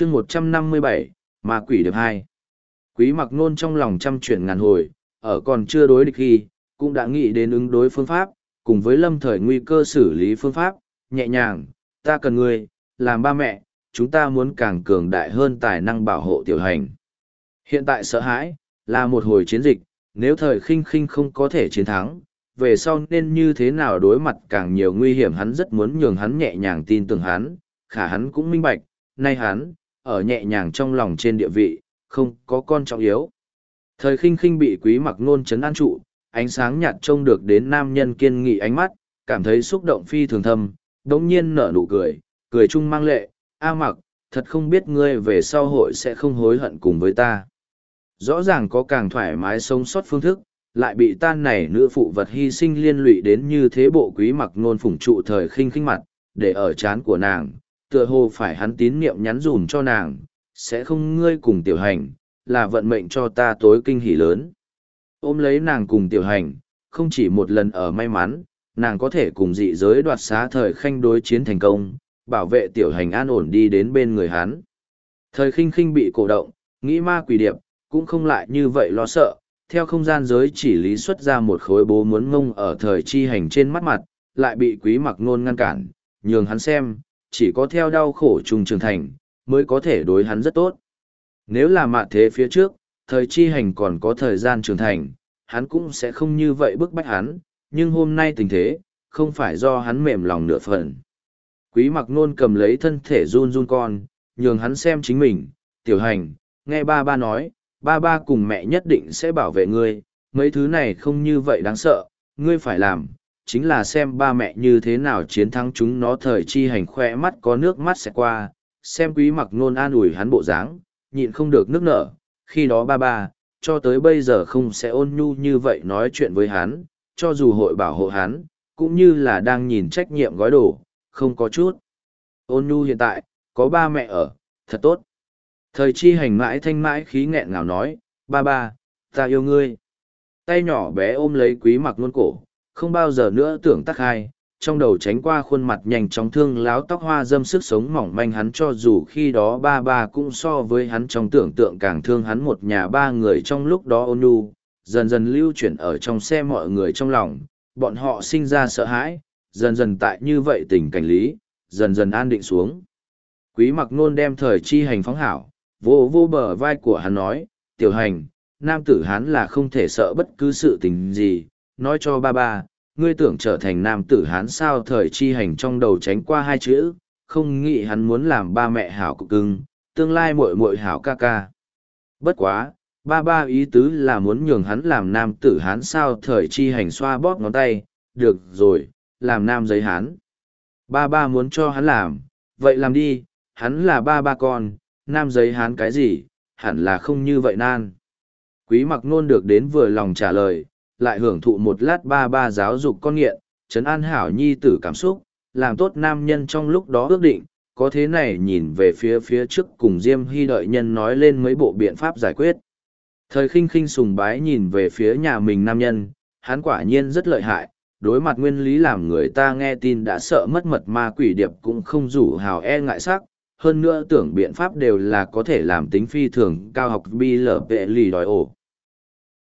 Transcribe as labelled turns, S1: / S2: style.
S1: chương một trăm năm mươi bảy ma quỷ được hai. Quý mặc nôn trong lòng trăm chuyển ngàn hồi, ở còn chưa đối địch khi, cũng đã nghĩ đến ứng đối phương pháp, cùng với lâm thời nguy cơ xử lý phương pháp, nhẹ nhàng, ta cần ngươi, làm ba mẹ, chúng ta muốn càng cường đại hơn tài năng bảo hộ tiểu hành. Hiện tại sợ hãi, là một hồi chiến dịch, nếu thời khinh khinh không có thể chiến thắng, về sau nên như thế nào đối mặt càng nhiều nguy hiểm hắn rất muốn nhường hắn nhẹ nhàng tin tưởng hắn, khả hắn cũng minh bạch, nay hắn ở nhẹ nhàng trong lòng trên địa vị, không có con trọng yếu. Thời khinh khinh bị quý mặc nôn chấn an trụ, ánh sáng nhạt trông được đến nam nhân kiên nghị ánh mắt, cảm thấy xúc động phi thường thâm, đống nhiên nở nụ cười, cười chung mang lệ, A mặc, thật không biết ngươi về sau hội sẽ không hối hận cùng với ta. Rõ ràng có càng thoải mái sống sót phương thức, lại bị tan này nữ phụ vật hy sinh liên lụy đến như thế bộ quý mặc nôn phủng trụ thời khinh khinh mặt, để ở chán của nàng, tựa hồ phải hắn tín niệm nhắn dùm cho nàng, sẽ không ngươi cùng tiểu hành, là vận mệnh cho ta tối kinh hỉ lớn. Ôm lấy nàng cùng tiểu hành, không chỉ một lần ở may mắn, nàng có thể cùng dị giới đoạt xá thời khanh đối chiến thành công, bảo vệ tiểu hành an ổn đi đến bên người hắn. Thời khinh khinh bị cổ động, nghĩ ma quỷ điệp, cũng không lại như vậy lo sợ, theo không gian giới chỉ lý xuất ra một khối bố muốn ngông ở thời chi hành trên mắt mặt, lại bị quý mặc nôn ngăn cản, nhường hắn xem, chỉ có theo đau khổ trùng trưởng thành, mới có thể đối hắn rất tốt. Nếu là mạ thế phía trước, thời chi hành còn có thời gian trưởng thành, hắn cũng sẽ không như vậy bức bách hắn, nhưng hôm nay tình thế, không phải do hắn mềm lòng nửa phần. Quý mặc nôn cầm lấy thân thể run run con, nhường hắn xem chính mình, tiểu hành, nghe ba ba nói, ba ba cùng mẹ nhất định sẽ bảo vệ ngươi, mấy thứ này không như vậy đáng sợ, ngươi phải làm, chính là xem ba mẹ như thế nào chiến thắng chúng nó thời chi hành khoe mắt có nước mắt sẽ qua, xem quý mặc nôn an ủi hắn bộ dáng, nhịn không được nước nở, khi đó ba ba, cho tới bây giờ không sẽ ôn nhu như vậy nói chuyện với hắn, cho dù hội bảo hộ hắn, cũng như là đang nhìn trách nhiệm gói đồ, không có chút. Ôn nhu hiện tại, có ba mẹ ở, thật tốt. Thời chi hành mãi thanh mãi khí nghẹn ngào nói, ba ba, ta yêu ngươi. Tay nhỏ bé ôm lấy quý mặc nôn cổ, không bao giờ nữa tưởng tắc hai, trong đầu tránh qua khuôn mặt nhanh chóng thương láo tóc hoa dâm sức sống mỏng manh hắn cho dù khi đó ba ba cũng so với hắn trong tưởng tượng càng thương hắn một nhà ba người trong lúc đó ôn nhu, dần dần lưu chuyển ở trong xe mọi người trong lòng, bọn họ sinh ra sợ hãi, dần dần tại như vậy tình cảnh lý, dần dần an định xuống. Quý mặc nôn đem thời chi hành phóng hảo, vô vô bờ vai của hắn nói, tiểu hành, nam tử hắn là không thể sợ bất cứ sự tình gì, nói cho ba ba, ngươi tưởng trở thành nam tử hán sao thời chi hành trong đầu tránh qua hai chữ, không nghĩ hắn muốn làm ba mẹ hảo cực cưng, tương lai muội muội hảo ca ca. Bất quá, ba ba ý tứ là muốn nhường hắn làm nam tử hán sao thời chi hành xoa bóp ngón tay, được rồi, làm nam giấy hán. Ba ba muốn cho hắn làm, vậy làm đi, hắn là ba ba con, nam giấy hán cái gì, hẳn là không như vậy nan. Quý mặc nôn được đến vừa lòng trả lời, lại hưởng thụ một lát ba ba giáo dục con nghiện, trấn an hảo nhi tử cảm xúc, làm tốt nam nhân trong lúc đó ước định, có thế này nhìn về phía phía trước cùng Diêm Hy đợi nhân nói lên mấy bộ biện pháp giải quyết. Thời khinh khinh sùng bái nhìn về phía nhà mình nam nhân, hắn quả nhiên rất lợi hại, đối mặt nguyên lý làm người ta nghe tin đã sợ mất mật ma quỷ điệp cũng không rủ hào e ngại sắc, hơn nữa tưởng biện pháp đều là có thể làm tính phi thường cao học bi lở vệ lì đòi ổ.